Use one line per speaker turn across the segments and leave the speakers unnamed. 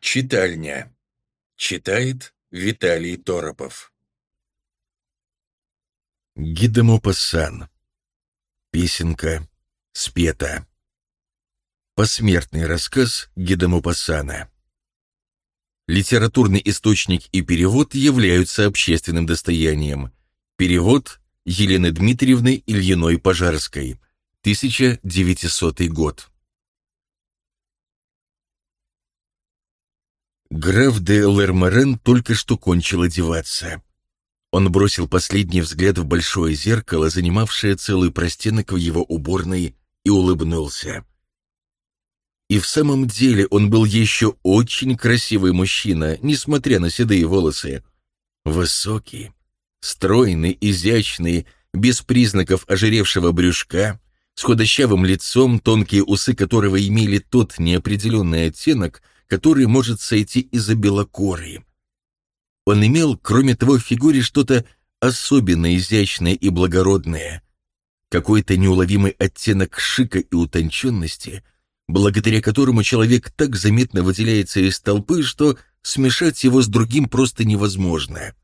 Читальня. Читает Виталий Торопов.
Гидемопассан. Песенка спета. Посмертный рассказ Гидемопассана. Литературный источник и перевод являются общественным достоянием. Перевод Елены Дмитриевны Ильиной-Пожарской. 1900 год. Граф де Лермарен только что кончил одеваться. Он бросил последний взгляд в большое зеркало, занимавшее целый простенок в его уборной, и улыбнулся. И в самом деле он был еще очень красивый мужчина, несмотря на седые волосы. Высокий, стройный, изящный, без признаков ожиревшего брюшка, с худощавым лицом, тонкие усы которого имели тот неопределенный оттенок, который может сойти из-за белокоры. Он имел, кроме того, в фигуре что-то особенно изящное и благородное, какой-то неуловимый оттенок шика и утонченности, благодаря которому человек так заметно выделяется из толпы, что смешать его с другим просто невозможно.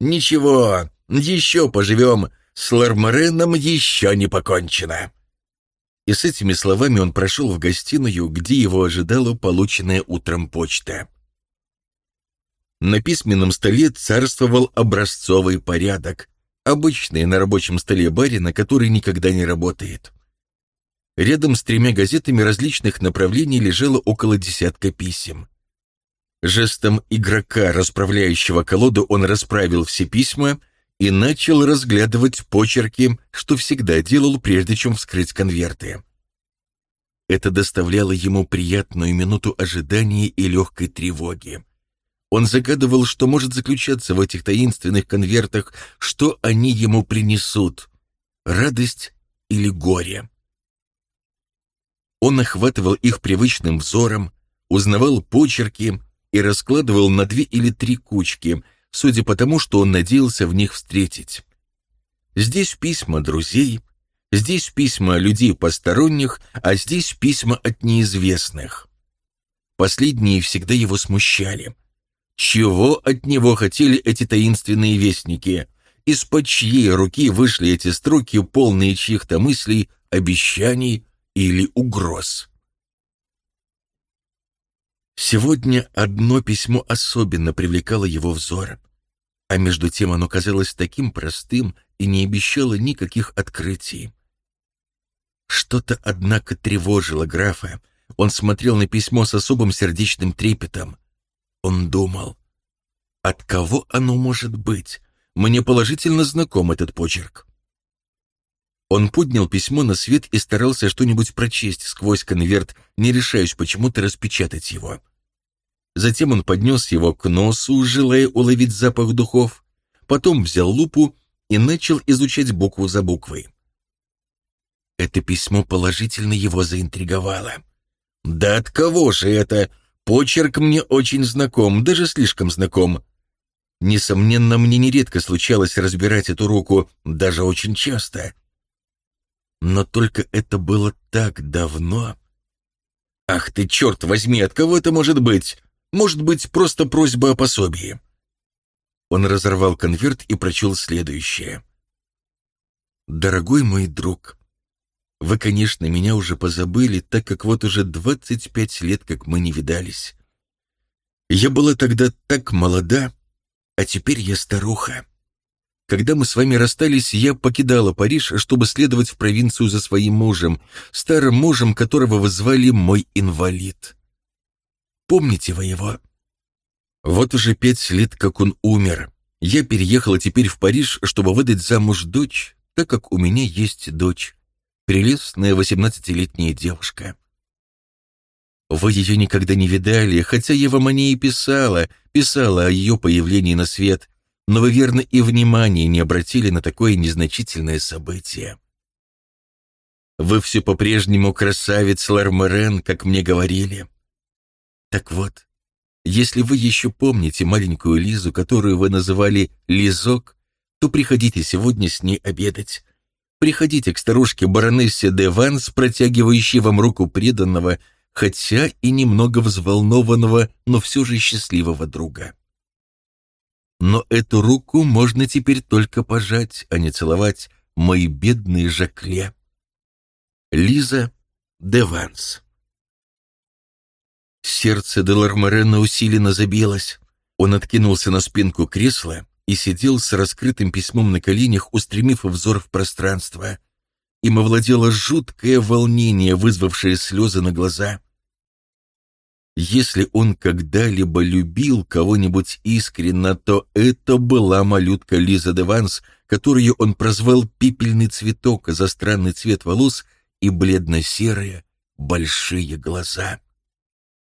«Ничего, еще поживем, с Лармареном еще не покончено», и с этими словами он прошел в гостиную, где его ожидала полученная утром почта. На письменном столе царствовал образцовый порядок, обычный на рабочем столе барина, который никогда не работает. Рядом с тремя газетами различных направлений лежало около десятка писем. Жестом игрока, расправляющего колоду, он расправил все письма — и начал разглядывать почерки, что всегда делал, прежде чем вскрыть конверты. Это доставляло ему приятную минуту ожидания и легкой тревоги. Он загадывал, что может заключаться в этих таинственных конвертах, что они ему принесут — радость или горе. Он охватывал их привычным взором, узнавал почерки и раскладывал на две или три кучки — судя по тому, что он надеялся в них встретить. Здесь письма друзей, здесь письма людей посторонних, а здесь письма от неизвестных. Последние всегда его смущали. Чего от него хотели эти таинственные вестники? Из-под чьей руки вышли эти строки, полные чьих-то мыслей, обещаний или угроз? Сегодня одно письмо особенно привлекало его взор а между тем оно казалось таким простым и не обещало никаких открытий. Что-то, однако, тревожило графа. Он смотрел на письмо с особым сердечным трепетом. Он думал, от кого оно может быть? Мне положительно знаком этот почерк. Он поднял письмо на свет и старался что-нибудь прочесть сквозь конверт, не решаясь почему-то распечатать его. Затем он поднес его к носу, желая уловить запах духов, потом взял лупу и начал изучать букву за буквой. Это письмо положительно его заинтриговало. «Да от кого же это? Почерк мне очень знаком, даже слишком знаком. Несомненно, мне нередко случалось разбирать эту руку, даже очень часто. Но только это было так давно. Ах ты, черт возьми, от кого это может быть? Может быть, просто просьба о пособии. Он разорвал конверт и прочел следующее. «Дорогой мой друг, вы, конечно, меня уже позабыли, так как вот уже 25 лет, как мы не видались. Я была тогда так молода, а теперь я старуха. Когда мы с вами расстались, я покидала Париж, чтобы следовать в провинцию за своим мужем, старым мужем, которого вы звали мой инвалид. Помните вы его? Вот уже пять лет, как он умер. Я переехала теперь в Париж, чтобы выдать замуж дочь, так как у меня есть дочь. Прелестная восемнадцатилетняя девушка. Вы ее никогда не видали, хотя я вам о ней писала, писала о ее появлении на свет, но вы верно и внимания не обратили на такое незначительное событие. Вы все по-прежнему красавец Лармерен, как мне говорили. Так вот, если вы еще помните маленькую Лизу, которую вы называли Лизок, то приходите сегодня с ней обедать. Приходите к старушке баронессе де Ванс, протягивающей вам руку преданного, хотя и немного взволнованного, но все же счастливого друга. Но эту руку можно теперь только пожать, а не целовать, мои бедные Жакле. Лиза Деванс Сердце Деларморена усиленно забилось. Он откинулся на спинку кресла и сидел с раскрытым письмом на коленях, устремив взор в пространство. Им овладело жуткое волнение, вызвавшее слезы на глаза. Если он когда-либо любил кого-нибудь искренно, то это была малютка Лиза Деванс, которую он прозвал «пепельный цветок» за странный цвет волос и бледно-серые большие глаза.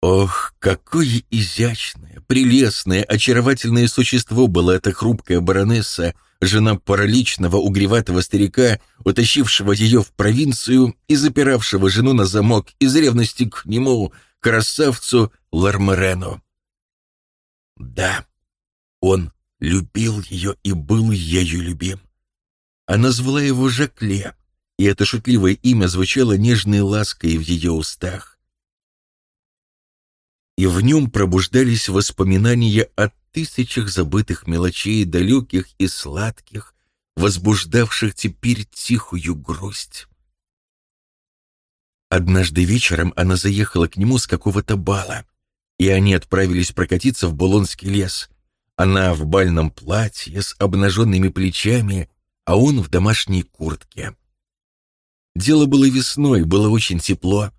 Ох, какое изящное, прелестное, очаровательное существо была эта хрупкая баронесса, жена параличного угреватого старика, утащившего ее в провинцию и запиравшего жену на замок из ревности к нему, красавцу Лармерену. Да, он любил ее и был ею любим. Она звала его Жакле, и это шутливое имя звучало нежной лаской в ее устах и в нем пробуждались воспоминания о тысячах забытых мелочей, далеких и сладких, возбуждавших теперь тихую грусть. Однажды вечером она заехала к нему с какого-то бала, и они отправились прокатиться в Булонский лес. Она в бальном платье с обнаженными плечами, а он в домашней куртке. Дело было весной, было очень тепло,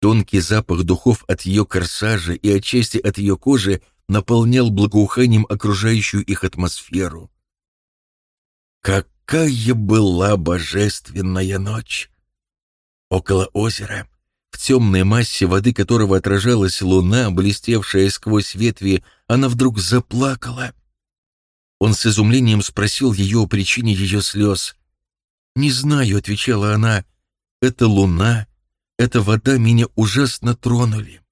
Тонкий запах духов от ее корсажа и отчасти от ее кожи наполнял благоуханием окружающую их атмосферу. Какая была божественная ночь! Около озера, в темной массе воды которого отражалась луна, блестевшая сквозь ветви, она вдруг заплакала. Он с изумлением спросил ее о причине ее слез. «Не знаю», — отвечала она, — «это луна, эта вода меня ужасно тронули.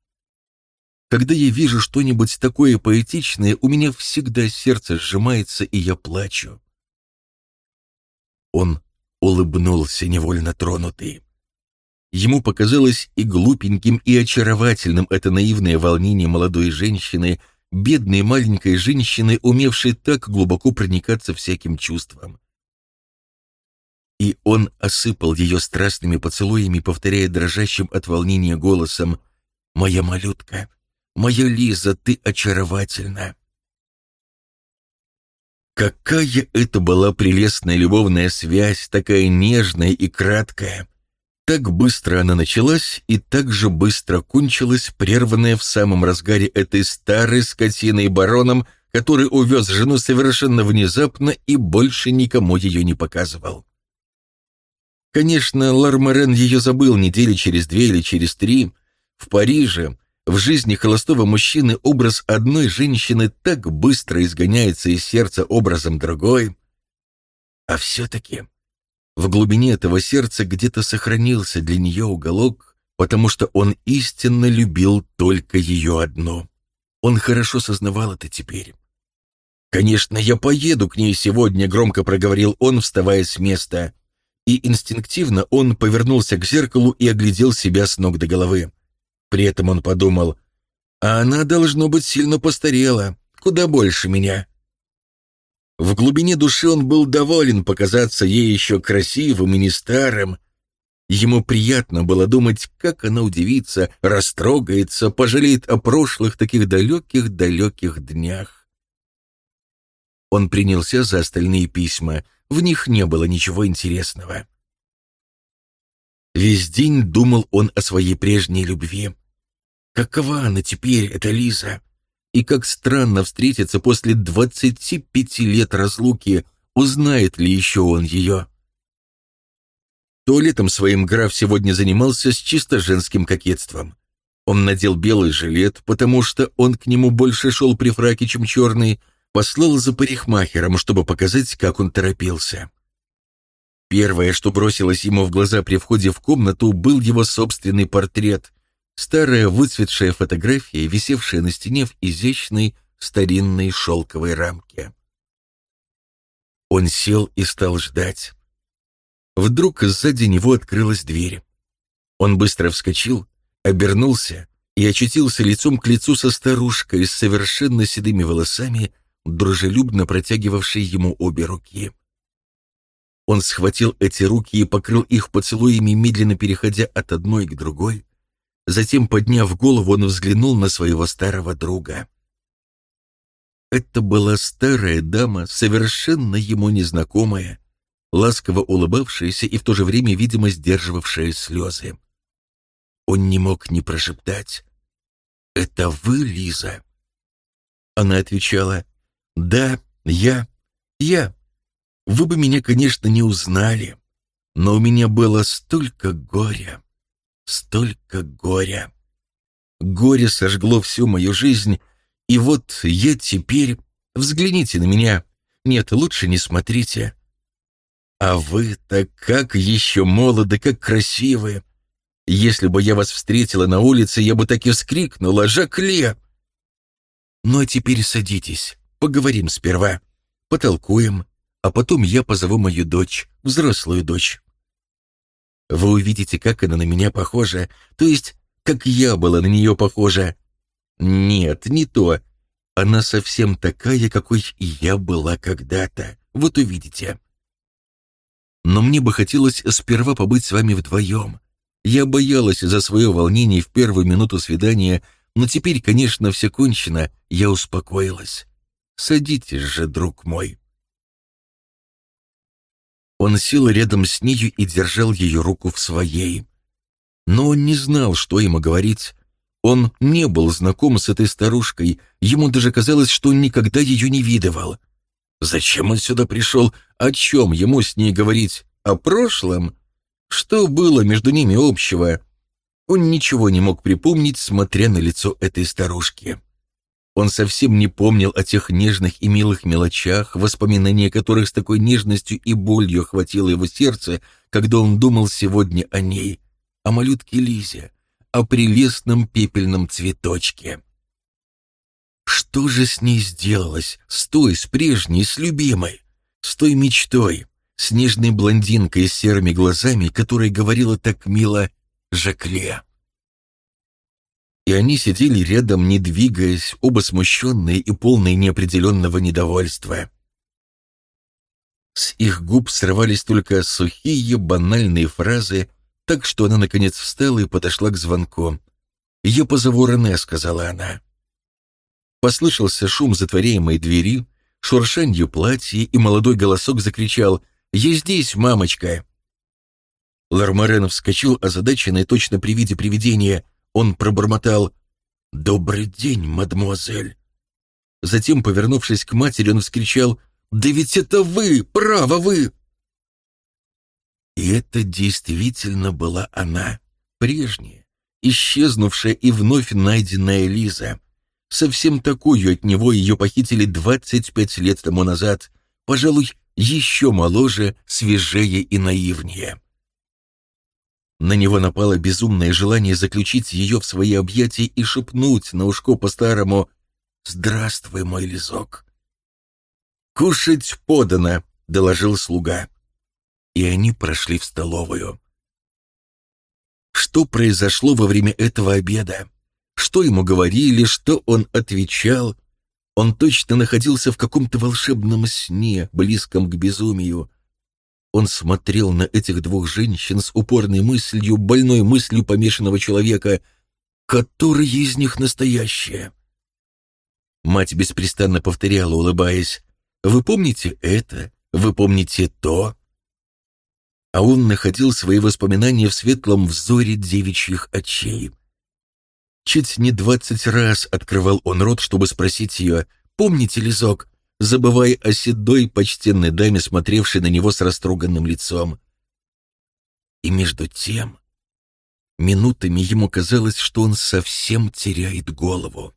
Когда я вижу что-нибудь такое поэтичное, у меня всегда сердце сжимается, и я плачу. Он улыбнулся, невольно тронутый. Ему показалось и глупеньким, и очаровательным это наивное волнение молодой женщины, бедной маленькой женщины, умевшей так глубоко проникаться всяким чувством. И он осыпал ее страстными поцелуями, повторяя дрожащим от волнения голосом «Моя малютка, моя Лиза, ты очаровательна!» Какая это была прелестная любовная связь, такая нежная и краткая. Так быстро она началась и так же быстро кончилась, прерванная в самом разгаре этой старой скотиной бароном, который увез жену совершенно внезапно и больше никому ее не показывал. Конечно, Лармарен ее забыл недели через две или через три. В Париже, в жизни холостого мужчины образ одной женщины так быстро изгоняется из сердца образом другой. А все-таки в глубине этого сердца где-то сохранился для нее уголок, потому что он истинно любил только ее одну. Он хорошо сознавал это теперь. «Конечно, я поеду к ней сегодня», — громко проговорил он, вставая с места и инстинктивно он повернулся к зеркалу и оглядел себя с ног до головы. При этом он подумал, а она, должно быть, сильно постарела, куда больше меня. В глубине души он был доволен показаться ей еще красивым и не старым. Ему приятно было думать, как она удивится, растрогается, пожалеет о прошлых таких далеких-далеких днях. Он принялся за остальные письма — в них не было ничего интересного. Весь день думал он о своей прежней любви. Какова она теперь, эта Лиза? И как странно встретиться после двадцати пяти лет разлуки, узнает ли еще он ее? Туалетом своим граф сегодня занимался с чисто женским кокетством. Он надел белый жилет, потому что он к нему больше шел при фраке, чем черный, послал за парикмахером, чтобы показать, как он торопился. Первое, что бросилось ему в глаза при входе в комнату, был его собственный портрет, старая выцветшая фотография, висевшая на стене в изящной старинной шелковой рамке. Он сел и стал ждать. Вдруг сзади него открылась дверь. Он быстро вскочил, обернулся и очутился лицом к лицу со старушкой с совершенно седыми волосами, дружелюбно протягивавшей ему обе руки. Он схватил эти руки и покрыл их поцелуями, медленно переходя от одной к другой. Затем, подняв голову, он взглянул на своего старого друга. Это была старая дама, совершенно ему незнакомая, ласково улыбавшаяся и в то же время, видимо, сдерживавшая слезы. Он не мог не прошептать «Это вы, Лиза?» Она отвечала «Да, я, я. Вы бы меня, конечно, не узнали, но у меня было столько горя, столько горя. Горе сожгло всю мою жизнь, и вот я теперь... Взгляните на меня. Нет, лучше не смотрите. А вы-то как еще молоды, как красивы. Если бы я вас встретила на улице, я бы так и вскрикнула «Жакле!» Ну а теперь садитесь, поговорим сперва, потолкуем, а потом я позову мою дочь, взрослую дочь. Вы увидите, как она на меня похожа, то есть, как я была на нее похожа. Нет, не то. Она совсем такая, какой я была когда-то. Вот увидите. Но мне бы хотелось сперва побыть с вами вдвоем, я боялась за свое волнение в первую минуту свидания, но теперь, конечно, все кончено, я успокоилась. Садитесь же, друг мой. Он сел рядом с нею и держал ее руку в своей. Но он не знал, что ему говорить. Он не был знаком с этой старушкой, ему даже казалось, что он никогда ее не видывал. Зачем он сюда пришел? О чем ему с ней говорить? О прошлом? Что было между ними общего? Он ничего не мог припомнить, смотря на лицо этой старушки. Он совсем не помнил о тех нежных и милых мелочах, воспоминания которых с такой нежностью и болью охватило его сердце, когда он думал сегодня о ней, о малютке Лизе, о прелестном пепельном цветочке. Что же с ней сделалось, с той, с прежней, с любимой, с той мечтой, с нежной блондинкой с серыми глазами, которая говорила так мило «Жакле». И они сидели рядом, не двигаясь, оба смущенные и полные неопределенного недовольства. С их губ срывались только сухие, банальные фразы, так что она, наконец, встала и подошла к звонку. «Я позову Рене», — сказала она. Послышался шум затворяемой двери, шуршанью платья, и молодой голосок закричал — я здесь, мамочка!» Лармарен вскочил, озадаченный точно при виде привидения. Он пробормотал «Добрый день, мадемуазель!» Затем, повернувшись к матери, он вскричал «Да ведь это вы! Право вы!» И это действительно была она, прежняя, исчезнувшая и вновь найденная Лиза. Совсем такую от него ее похитили 25 лет тому назад, пожалуй, еще моложе, свежее и наивнее. На него напало безумное желание заключить ее в свои объятия и шепнуть на ушко по-старому «Здравствуй, мой лизок». «Кушать подано», — доложил слуга. И они прошли в столовую. Что произошло во время этого обеда? Что ему говорили, что он отвечал? Он точно находился в каком-то волшебном сне, близком к безумию. Он смотрел на этих двух женщин с упорной мыслью, больной мыслью помешанного человека, которая из них настоящая. Мать беспрестанно повторяла, улыбаясь, «Вы помните это? Вы помните то?» А он находил свои воспоминания в светлом взоре девичьих очей. Чуть не двадцать раз открывал он рот, чтобы спросить ее, «Помните, Лизок?» Забывая о седой почтенной даме, смотревшей на него с растроганным лицом. И между тем, минутами ему казалось, что он совсем теряет голову.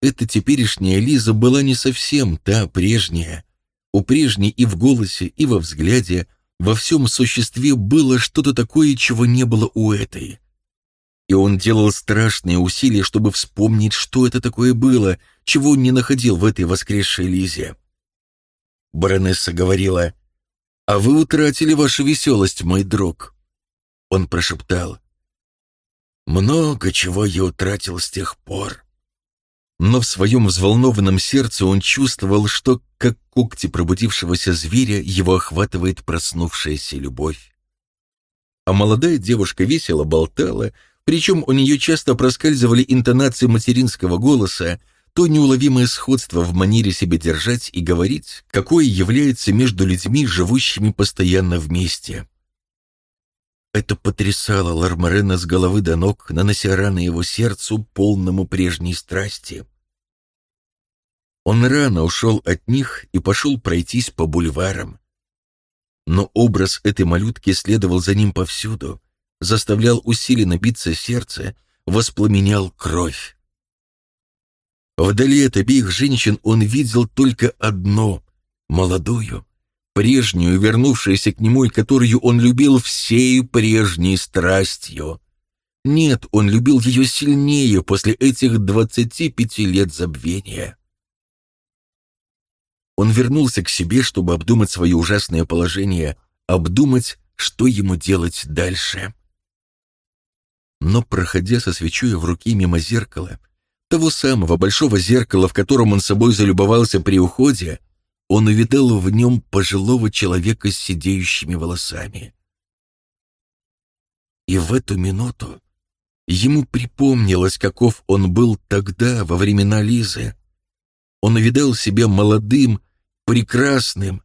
Эта теперешняя Лиза была не совсем та прежняя. У прежней и в голосе, и во взгляде, во всем существе было что-то такое, чего не было у этой и он делал страшные усилия, чтобы вспомнить, что это такое было, чего он не находил в этой воскресшей Лизе. Баронесса говорила, «А вы утратили вашу веселость, мой друг». Он прошептал, Много чего я утратил с тех пор. Но в своем взволнованном сердце он чувствовал, что, как когти пробудившегося зверя, его охватывает проснувшаяся любовь. А молодая девушка весело болтала, причем у нее часто проскальзывали интонации материнского голоса, то неуловимое сходство в манере себя держать и говорить, какое является между людьми, живущими постоянно вместе. Это потрясало Лармарена с головы до ног, нанося раны его сердцу, полному прежней страсти. Он рано ушел от них и пошел пройтись по бульварам. Но образ этой малютки следовал за ним повсюду, заставлял усиленно биться сердце, воспламенял кровь. Вдали от обеих женщин он видел только одно — молодую, прежнюю, вернувшуюся к нему и которую он любил всей прежней страстью. Нет, он любил ее сильнее после этих двадцати пяти лет забвения. Он вернулся к себе, чтобы обдумать свое ужасное положение, обдумать, что ему делать дальше. Но, проходя со свечой в руке мимо зеркала, того самого большого зеркала, в котором он собой залюбовался при уходе, он увидел в нем пожилого человека с сидеющими волосами. И в эту минуту ему припомнилось, каков он был тогда, во времена Лизы. Он увидел себя молодым, прекрасным,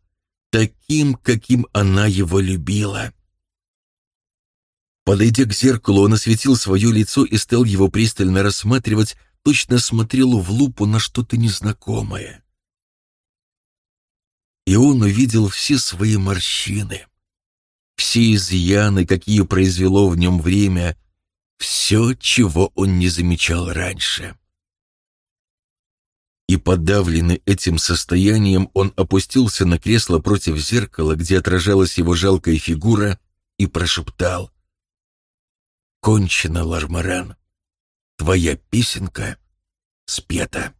таким, каким она его любила. Подойдя к зеркалу, он осветил свое лицо и стал его пристально рассматривать, точно смотрел в лупу на что-то незнакомое и он увидел все свои морщины, все изъяны, какие произвело в нем время, все, чего он не замечал раньше. И подавленный этим состоянием, он опустился на кресло против зеркала, где отражалась его жалкая фигура, и прошептал «Кончено, Лармаран, твоя песенка спета».